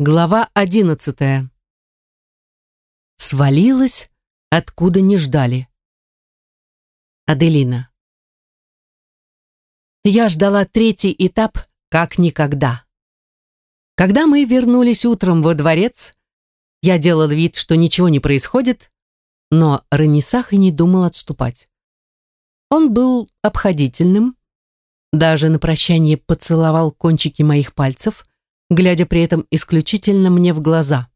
Глава одиннадцатая. Свалилась, откуда не ждали. Аделина. Я ждала третий этап как никогда. Когда мы вернулись утром во дворец, я делала вид, что ничего не происходит, но Ранисах и не думал отступать. Он был обходительным, даже на прощание поцеловал кончики моих пальцев, глядя при этом исключительно мне в глаза.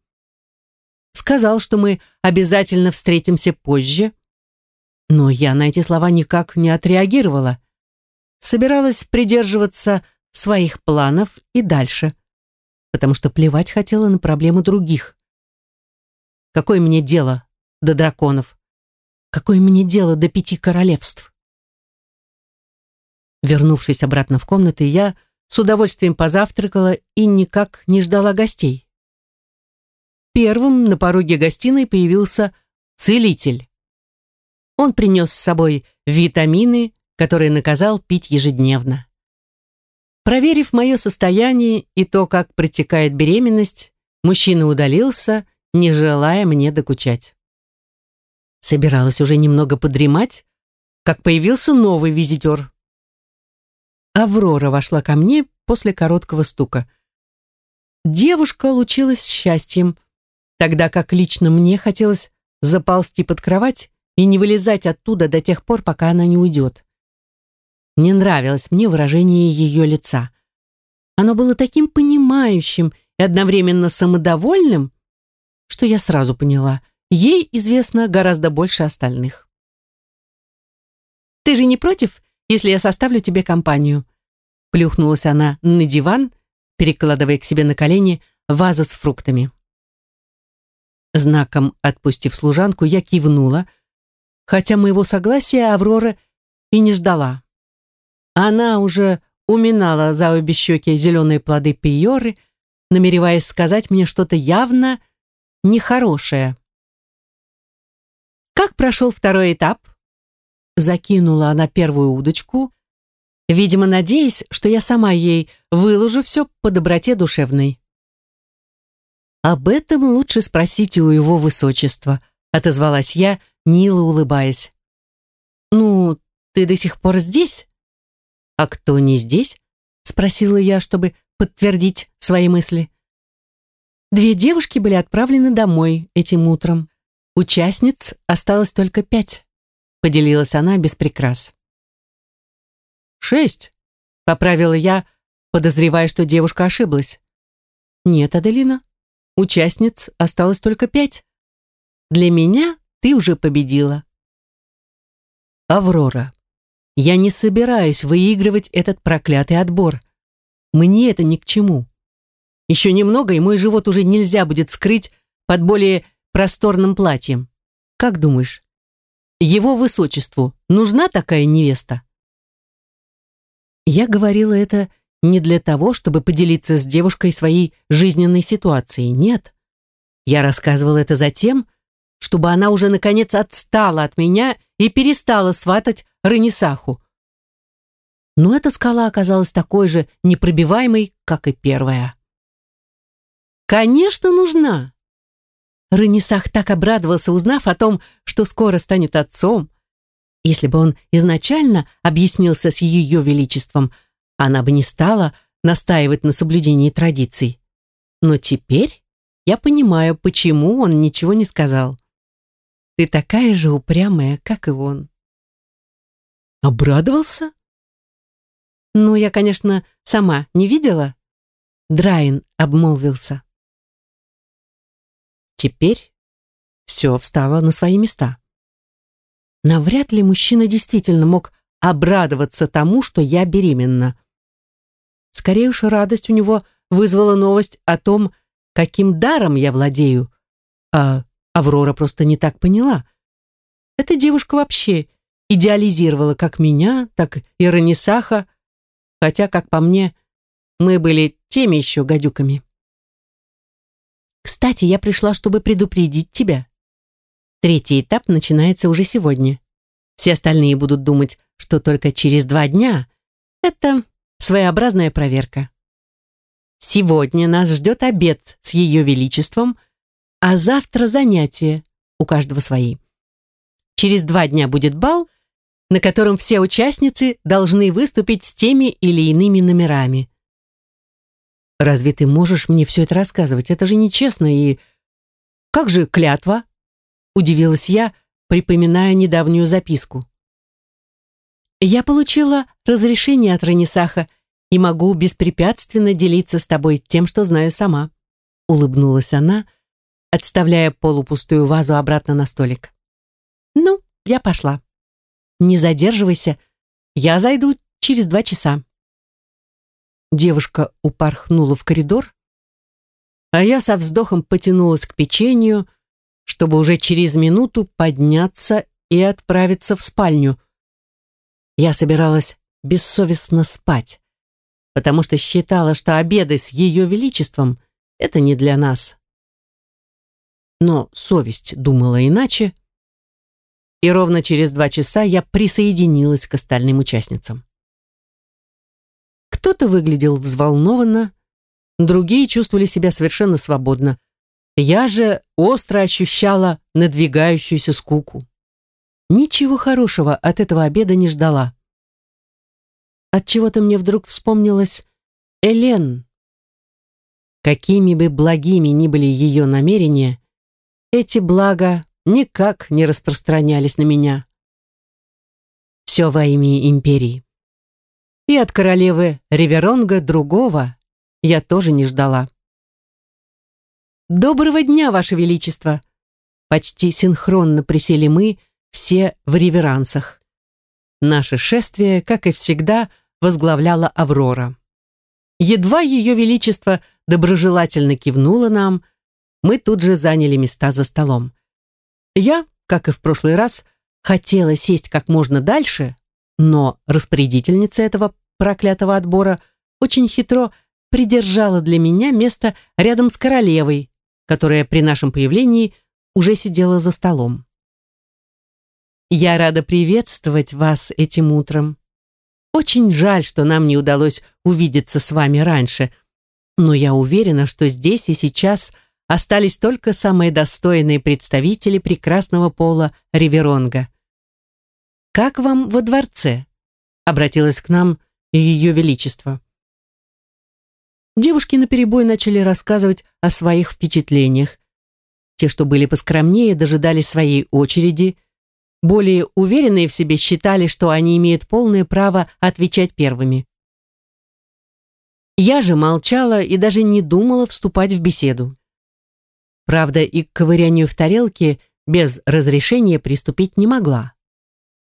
Сказал, что мы обязательно встретимся позже, но я на эти слова никак не отреагировала. Собиралась придерживаться своих планов и дальше, потому что плевать хотела на проблемы других. Какое мне дело до драконов? Какое мне дело до пяти королевств? Вернувшись обратно в комнаты, я с удовольствием позавтракала и никак не ждала гостей. Первым на пороге гостиной появился целитель. Он принес с собой витамины, которые наказал пить ежедневно. Проверив мое состояние и то, как протекает беременность, мужчина удалился, не желая мне докучать. Собиралась уже немного подремать, как появился новый визитер. Аврора вошла ко мне после короткого стука. Девушка лучилась счастьем, тогда как лично мне хотелось заползти под кровать и не вылезать оттуда до тех пор, пока она не уйдет. Не нравилось мне выражение ее лица. Оно было таким понимающим и одновременно самодовольным, что я сразу поняла, ей известно гораздо больше остальных. «Ты же не против, если я составлю тебе компанию?» Плюхнулась она на диван, перекладывая к себе на колени вазу с фруктами. Знаком отпустив служанку, я кивнула, хотя моего согласия Аврора и не ждала. Она уже уминала за обе щеки зеленые плоды пиоры, намереваясь сказать мне что-то явно нехорошее. «Как прошел второй этап?» Закинула она первую удочку, видимо, надеясь, что я сама ей выложу все по доброте душевной. «Об этом лучше спросить у его высочества», отозвалась я, мило улыбаясь. «Ну, ты до сих пор здесь?» «А кто не здесь?» спросила я, чтобы подтвердить свои мысли. Две девушки были отправлены домой этим утром. Участниц осталось только пять, поделилась она без прикрас. «Шесть», — поправила я, подозревая, что девушка ошиблась. «Нет, Аделина, участниц осталось только пять. Для меня ты уже победила». «Аврора, я не собираюсь выигрывать этот проклятый отбор. Мне это ни к чему. Еще немного, и мой живот уже нельзя будет скрыть под более просторным платьем. Как думаешь, его высочеству нужна такая невеста?» Я говорила это не для того, чтобы поделиться с девушкой своей жизненной ситуацией, нет. Я рассказывала это за тем, чтобы она уже наконец отстала от меня и перестала сватать Ренесаху. Но эта скала оказалась такой же непробиваемой, как и первая. «Конечно, нужна!» Ренесах так обрадовался, узнав о том, что скоро станет отцом. Если бы он изначально объяснился с ее величеством, она бы не стала настаивать на соблюдении традиций. Но теперь я понимаю, почему он ничего не сказал. Ты такая же упрямая, как и он. Обрадовался? Ну, я, конечно, сама не видела. Драйн обмолвился. Теперь все встало на свои места. Навряд ли мужчина действительно мог обрадоваться тому, что я беременна. Скорее уж радость у него вызвала новость о том, каким даром я владею. А Аврора просто не так поняла. Эта девушка вообще идеализировала как меня, так и Ранисаха, хотя, как по мне, мы были теми еще гадюками. Кстати, я пришла, чтобы предупредить тебя. Третий этап начинается уже сегодня. Все остальные будут думать, что только через два дня. Это своеобразная проверка. Сегодня нас ждет обед с Ее Величеством, а завтра занятия, у каждого свои. Через два дня будет бал, на котором все участницы должны выступить с теми или иными номерами. Разве ты можешь мне все это рассказывать? Это же нечестно и... Как же клятва? Удивилась я, припоминая недавнюю записку. Я получила разрешение от Ранисаха и могу беспрепятственно делиться с тобой тем, что знаю сама. Улыбнулась она, отставляя полупустую вазу обратно на столик. Ну, я пошла. Не задерживайся, я зайду через два часа. Девушка упорхнула в коридор, а я со вздохом потянулась к печенью, чтобы уже через минуту подняться и отправиться в спальню. Я собиралась бессовестно спать, потому что считала, что обеды с Ее Величеством — это не для нас. Но совесть думала иначе, и ровно через два часа я присоединилась к остальным участницам. Кто-то выглядел взволнованно, другие чувствовали себя совершенно свободно. Я же остро ощущала надвигающуюся скуку. Ничего хорошего от этого обеда не ждала. От чего-то мне вдруг вспомнилась Элен. Какими бы благими ни были ее намерения, эти блага никак не распространялись на меня. Все во имя империи. И от королевы Риверонга другого я тоже не ждала. «Доброго дня, Ваше Величество!» Почти синхронно присели мы, все в реверансах. Наше шествие, как и всегда, возглавляла Аврора. Едва Ее Величество доброжелательно кивнуло нам, мы тут же заняли места за столом. Я, как и в прошлый раз, хотела сесть как можно дальше, но распорядительница этого проклятого отбора очень хитро придержала для меня место рядом с королевой, которая при нашем появлении уже сидела за столом. «Я рада приветствовать вас этим утром. Очень жаль, что нам не удалось увидеться с вами раньше, но я уверена, что здесь и сейчас – остались только самые достойные представители прекрасного пола Риверонга. «Как вам во дворце?» — обратилась к нам Ее Величество. Девушки наперебой начали рассказывать о своих впечатлениях. Те, что были поскромнее, дожидались своей очереди. Более уверенные в себе считали, что они имеют полное право отвечать первыми. Я же молчала и даже не думала вступать в беседу. Правда, и к ковырянию в тарелке без разрешения приступить не могла.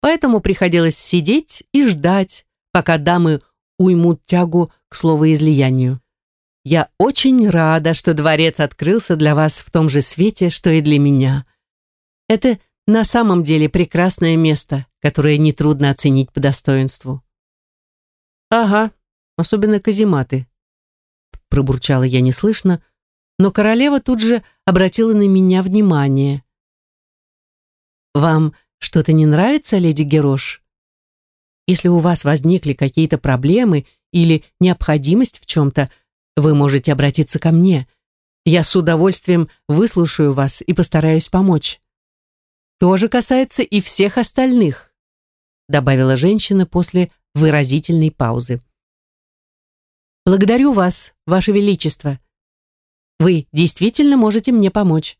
Поэтому приходилось сидеть и ждать, пока дамы уймут тягу к словоизлиянию. Я очень рада, что дворец открылся для вас в том же свете, что и для меня. Это на самом деле прекрасное место, которое нетрудно оценить по достоинству. Ага, особенно казематы. Пробурчала я неслышно, но королева тут же обратила на меня внимание. «Вам что-то не нравится, леди Герош? Если у вас возникли какие-то проблемы или необходимость в чем-то, вы можете обратиться ко мне. Я с удовольствием выслушаю вас и постараюсь помочь. То же касается и всех остальных», добавила женщина после выразительной паузы. «Благодарю вас, Ваше Величество», вы действительно можете мне помочь.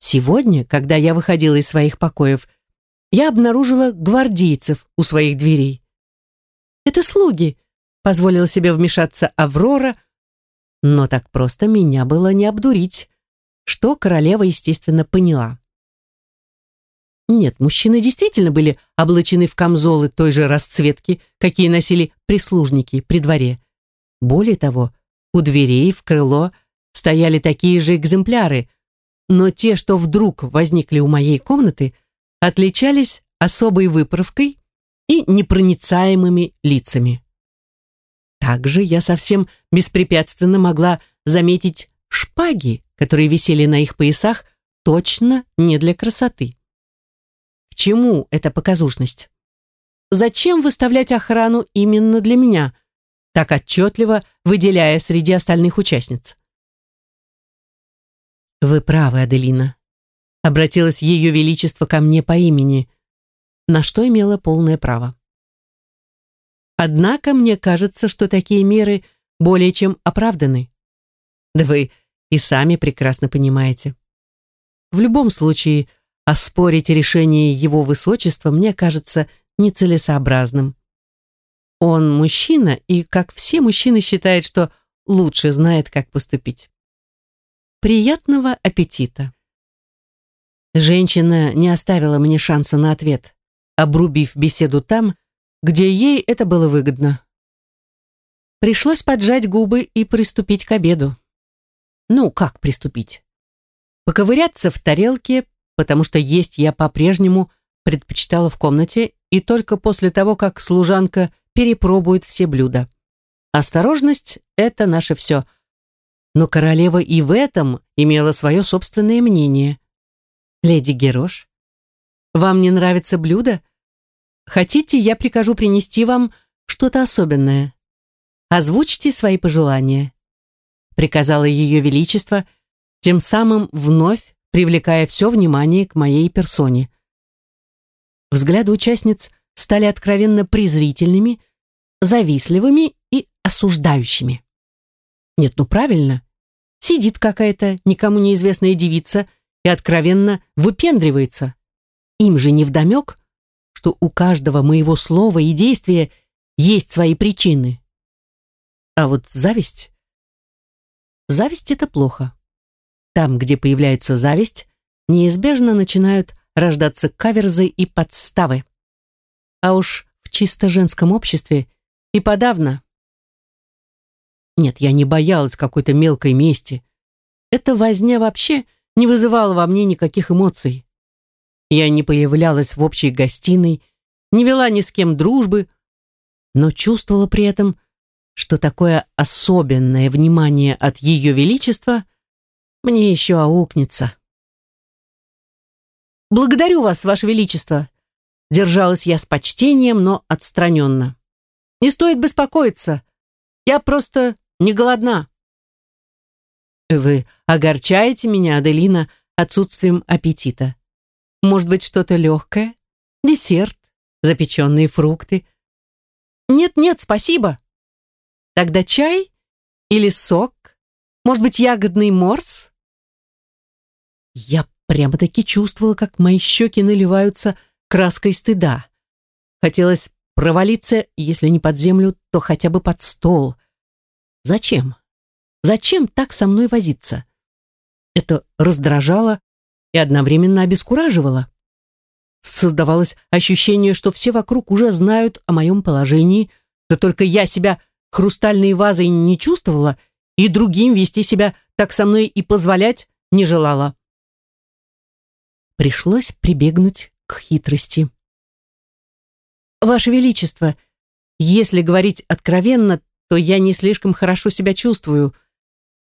Сегодня, когда я выходила из своих покоев, я обнаружила гвардейцев у своих дверей. Это слуги, позволила себе вмешаться Аврора, но так просто меня было не обдурить, что королева, естественно, поняла. Нет, мужчины действительно были облачены в камзолы той же расцветки, какие носили прислужники при дворе. Более того, у дверей в крыло – стояли такие же экземпляры, но те, что вдруг возникли у моей комнаты, отличались особой выправкой и непроницаемыми лицами. Также я совсем беспрепятственно могла заметить шпаги, которые висели на их поясах, точно не для красоты. К чему эта показушность? Зачем выставлять охрану именно для меня? так отчетливо выделяя среди остальных участниц. «Вы правы, Аделина», — обратилось Ее Величество ко мне по имени, на что имело полное право. Однако мне кажется, что такие меры более чем оправданы. Да вы и сами прекрасно понимаете. В любом случае, оспорить решение его высочества мне кажется нецелесообразным. Он мужчина и, как все мужчины, считает, что лучше знает, как поступить. Приятного аппетита. Женщина не оставила мне шанса на ответ, обрубив беседу там, где ей это было выгодно. Пришлось поджать губы и приступить к обеду. Ну, как приступить? Поковыряться в тарелке, потому что есть я по-прежнему предпочитала в комнате и только после того, как служанка перепробует все блюда. Осторожность — это наше все. Но королева и в этом имела свое собственное мнение. Леди Герош, вам не нравится блюдо? Хотите, я прикажу принести вам что-то особенное? Озвучьте свои пожелания. Приказала ее величество, тем самым вновь привлекая все внимание к моей персоне. Взгляды участниц стали откровенно презрительными, завистливыми и осуждающими. Нет, ну правильно. Сидит какая-то никому неизвестная девица и откровенно выпендривается. Им же не вдомек, что у каждого моего слова и действия есть свои причины. А вот зависть... Зависть — это плохо. Там, где появляется зависть, неизбежно начинают рождаться каверзы и подставы. А уж в чисто женском обществе и подавно. Нет, я не боялась какой-то мелкой мести. Эта возня вообще не вызывала во мне никаких эмоций. Я не появлялась в общей гостиной, не вела ни с кем дружбы, но чувствовала при этом, что такое особенное внимание от Ее Величества мне еще аукнется. «Благодарю вас, Ваше Величество!» Держалась я с почтением, но отстраненно. «Не стоит беспокоиться. Я просто не голодна». «Вы огорчаете меня, Аделина, отсутствием аппетита. Может быть, что-то легкое? Десерт, запеченные фрукты?» «Нет-нет, спасибо», Тогда чай или сок? Может быть, ягодный морс? Я прямо-таки чувствовала, как мои щеки наливаются краской стыда. Хотелось провалиться, если не под землю, то хотя бы под стол. Зачем? Зачем так со мной возиться? Это раздражало и одновременно обескураживало. Создавалось ощущение, что все вокруг уже знают о моем положении, да только я себя хрустальной вазой не чувствовала и другим вести себя так со мной и позволять не желала. Пришлось прибегнуть к хитрости. «Ваше Величество, если говорить откровенно, то я не слишком хорошо себя чувствую.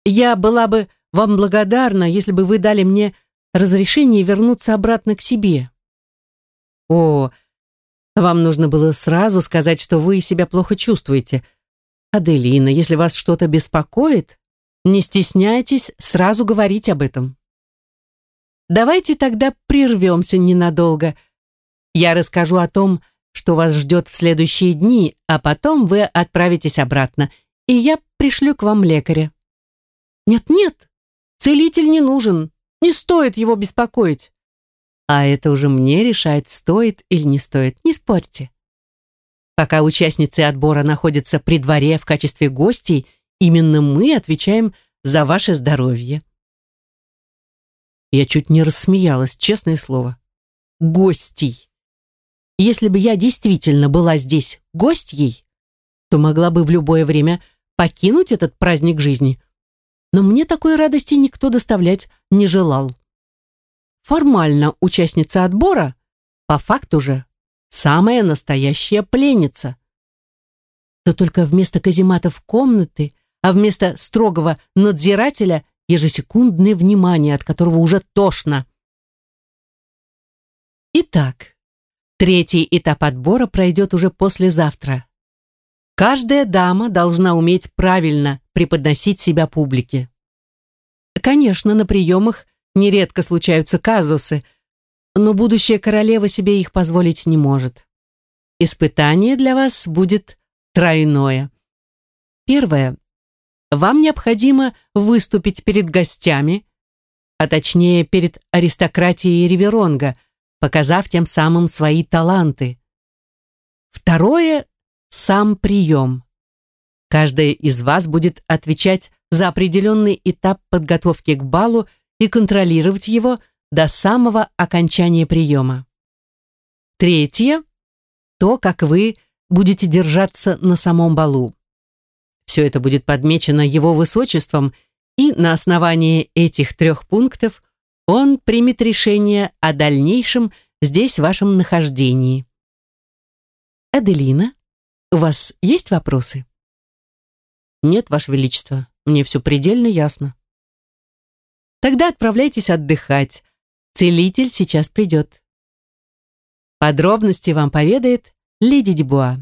Я была бы вам благодарна, если бы вы дали мне разрешение вернуться обратно к себе». «О, вам нужно было сразу сказать, что вы себя плохо чувствуете», Аделина, если вас что-то беспокоит, не стесняйтесь сразу говорить об этом. Давайте тогда прервемся ненадолго. Я расскажу о том, что вас ждет в следующие дни, а потом вы отправитесь обратно, и я пришлю к вам лекаря. Нет-нет, целитель не нужен, не стоит его беспокоить. А это уже мне решать, стоит или не стоит, не спорьте. Пока участницы отбора находятся при дворе в качестве гостей, именно мы отвечаем за ваше здоровье. Я чуть не рассмеялась, честное слово. Гостей. Если бы я действительно была здесь гостьей, то могла бы в любое время покинуть этот праздник жизни. Но мне такой радости никто доставлять не желал. Формально участница отбора, по факту же самая настоящая пленница. Да только вместо казематов комнаты, а вместо строгого надзирателя ежесекундное внимание, от которого уже тошно. Итак, третий этап отбора пройдет уже послезавтра. Каждая дама должна уметь правильно преподносить себя публике. Конечно, на приемах нередко случаются казусы, но будущая королева себе их позволить не может. Испытание для вас будет тройное. Первое. Вам необходимо выступить перед гостями, а точнее перед аристократией Риверонга, показав тем самым свои таланты. Второе – сам прием. Каждая из вас будет отвечать за определенный этап подготовки к балу и контролировать его до самого окончания приема. Третье – то, как вы будете держаться на самом балу. Все это будет подмечено его высочеством, и на основании этих трех пунктов он примет решение о дальнейшем здесь вашем нахождении. Аделина, у вас есть вопросы? Нет, Ваше Величество, мне все предельно ясно. Тогда отправляйтесь отдыхать. Целитель сейчас придет. Подробности вам поведает леди Дебуа.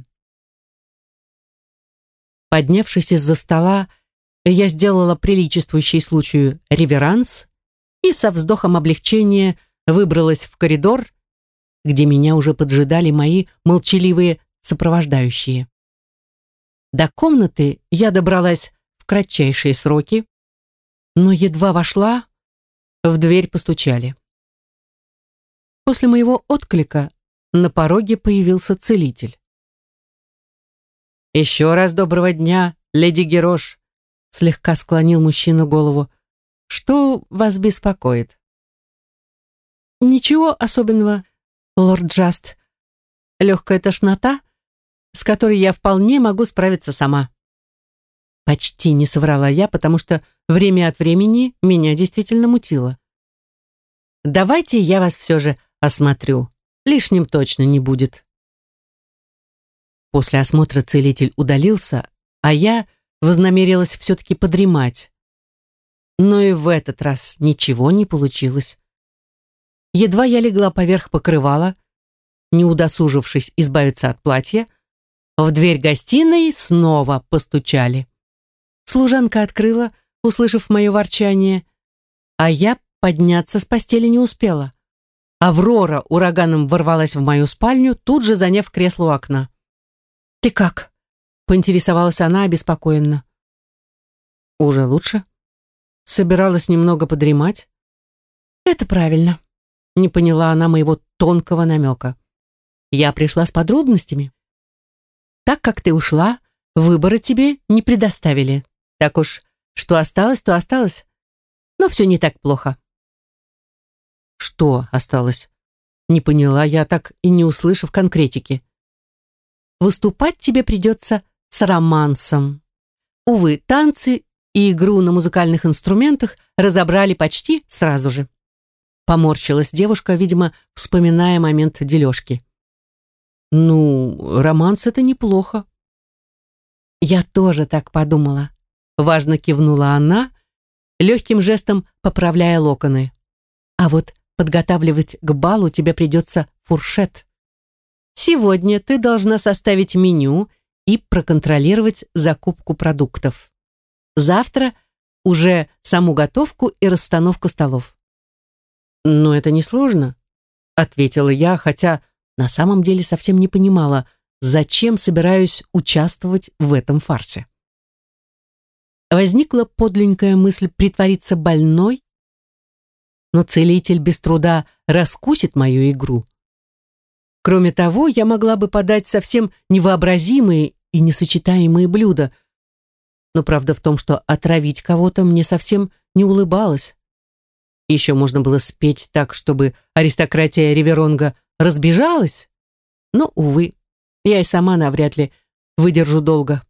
Поднявшись из-за стола, я сделала приличествующий случаю реверанс и со вздохом облегчения выбралась в коридор, где меня уже поджидали мои молчаливые сопровождающие. До комнаты я добралась в кратчайшие сроки, но едва вошла, в дверь постучали. После моего отклика на пороге появился целитель. «Еще раз доброго дня, леди Герош», слегка склонил мужчина голову. «Что вас беспокоит?» «Ничего особенного, лорд Джаст. Легкая тошнота, с которой я вполне могу справиться сама». Почти не соврала я, потому что время от времени меня действительно мутило. «Давайте я вас все же осмотрю. Лишним точно не будет». После осмотра целитель удалился, а я вознамерилась все-таки подремать. Но и в этот раз ничего не получилось. Едва я легла поверх покрывала, не удосужившись избавиться от платья, в дверь гостиной снова постучали. Служанка открыла, услышав мое ворчание, а я подняться с постели не успела. Аврора ураганом ворвалась в мою спальню, тут же заняв кресло у окна. «Ты как?» — поинтересовалась она обеспокоенно. «Уже лучше?» Собиралась немного подремать. «Это правильно», — не поняла она моего тонкого намека. «Я пришла с подробностями. Так как ты ушла, выбора тебе не предоставили. Так уж, что осталось, то осталось. Но все не так плохо». «Что осталось?» Не поняла я, так и не услышав конкретики выступать тебе придется с романсом. Увы, танцы и игру на музыкальных инструментах разобрали почти сразу же. Поморщилась девушка, видимо, вспоминая момент дележки. «Ну, романс — это неплохо». «Я тоже так подумала», — важно кивнула она, легким жестом поправляя локоны. «А вот подготавливать к балу тебе придется фуршет». Сегодня ты должна составить меню и проконтролировать закупку продуктов. Завтра уже саму готовку и расстановку столов. Но это несложно, ответила я, хотя на самом деле совсем не понимала, зачем собираюсь участвовать в этом фарсе. Возникла подленькая мысль притвориться больной, но целитель без труда раскусит мою игру. Кроме того, я могла бы подать совсем невообразимые и несочетаемые блюда. Но правда в том, что отравить кого-то мне совсем не улыбалось. Еще можно было спеть так, чтобы аристократия Риверонга разбежалась. Но, увы, я и сама навряд ли выдержу долго.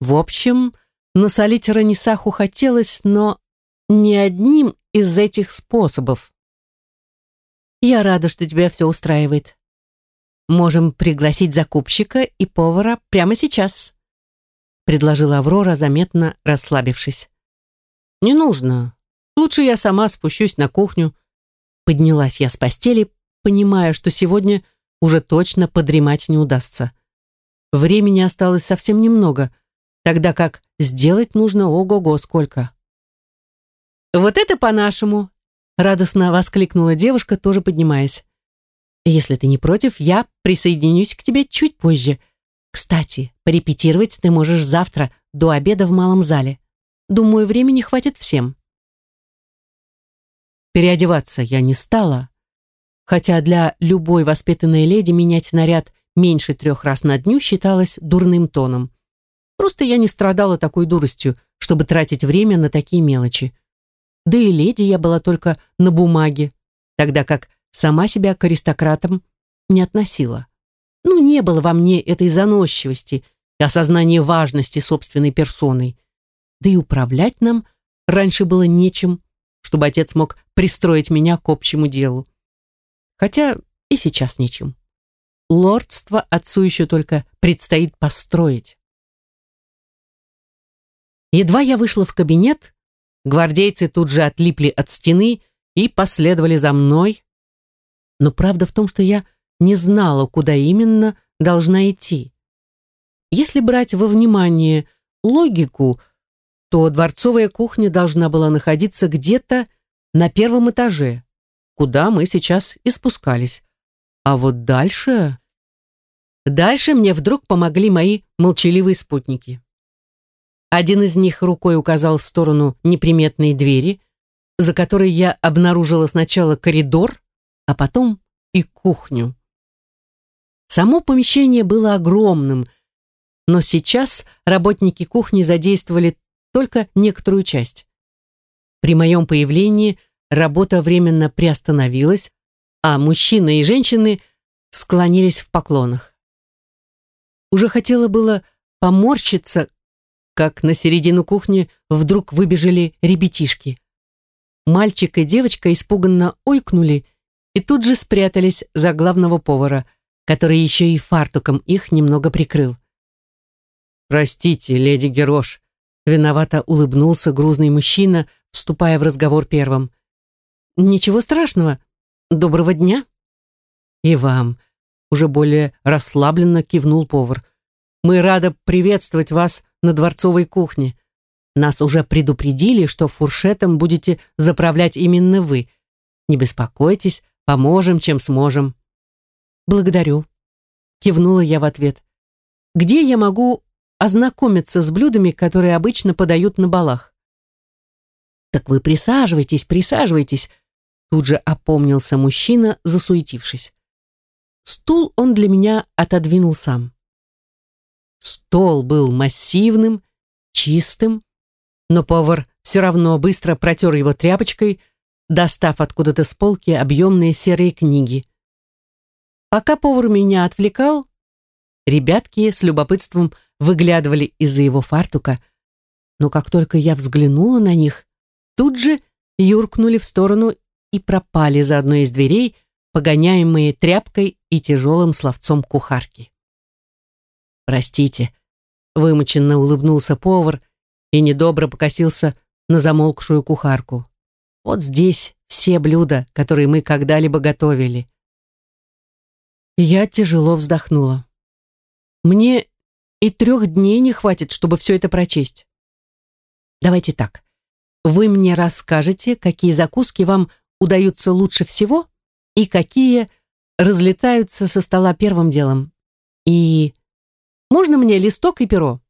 В общем, насолить Ранисаху хотелось, но не одним из этих способов. Я рада, что тебя все устраивает. Можем пригласить закупщика и повара прямо сейчас, предложила Аврора, заметно расслабившись. Не нужно. Лучше я сама спущусь на кухню. Поднялась я с постели, понимая, что сегодня уже точно подремать не удастся. времени осталось совсем немного, тогда как сделать нужно ого-го сколько. «Вот это по-нашему!» — радостно воскликнула девушка, тоже поднимаясь. «Если ты не против, я присоединюсь к тебе чуть позже. Кстати, порепетировать ты можешь завтра до обеда в малом зале. Думаю, времени хватит всем». Переодеваться я не стала, хотя для любой воспитанной леди менять наряд меньше трех раз на дню считалось дурным тоном. Просто я не страдала такой дуростью, чтобы тратить время на такие мелочи. Да и леди я была только на бумаге, тогда как сама себя к аристократам не относила. Ну, не было во мне этой заносчивости и осознания важности собственной персоной. Да и управлять нам раньше было нечем, чтобы отец мог пристроить меня к общему делу. Хотя и сейчас нечем. Лордство отцу еще только предстоит построить. Едва я вышла в кабинет, Гвардейцы тут же отлипли от стены и последовали за мной. Но правда в том, что я не знала, куда именно должна идти. Если брать во внимание логику, то дворцовая кухня должна была находиться где-то на первом этаже, куда мы сейчас и спускались. А вот дальше... Дальше мне вдруг помогли мои молчаливые спутники. Один из них рукой указал в сторону неприметной двери, за которой я обнаружила сначала коридор, а потом и кухню. Само помещение было огромным, но сейчас работники кухни задействовали только некоторую часть. При моем появлении работа временно приостановилась, а мужчины и женщины склонились в поклонах. Уже хотела было поморщиться, как на середину кухни вдруг выбежали ребятишки. Мальчик и девочка испуганно ойкнули и тут же спрятались за главного повара, который еще и фартуком их немного прикрыл. «Простите, леди Герош», — виновато улыбнулся грузный мужчина, вступая в разговор первым. «Ничего страшного. Доброго дня». «И вам», — уже более расслабленно кивнул повар. «Мы рады приветствовать вас на дворцовой кухне. Нас уже предупредили, что фуршетом будете заправлять именно вы. Не беспокойтесь, поможем, чем сможем. Благодарю. Кивнула я в ответ. Где я могу ознакомиться с блюдами, которые обычно подают на балах? Так вы присаживайтесь, присаживайтесь. Тут же опомнился мужчина, засуетившись. Стул он для меня отодвинул сам. Стол был массивным, чистым, но повар все равно быстро протер его тряпочкой, достав откуда-то с полки объемные серые книги. Пока повар меня отвлекал, ребятки с любопытством выглядывали из-за его фартука, но как только я взглянула на них, тут же юркнули в сторону и пропали за одной из дверей, погоняемые тряпкой и тяжелым словцом кухарки. «Простите», — вымоченно улыбнулся повар и недобро покосился на замолкшую кухарку. «Вот здесь все блюда, которые мы когда-либо готовили». Я тяжело вздохнула. «Мне и трех дней не хватит, чтобы все это прочесть. Давайте так. Вы мне расскажете, какие закуски вам удаются лучше всего и какие разлетаются со стола первым делом. И можно мне листок и перо?»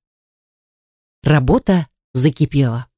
Работа закипела.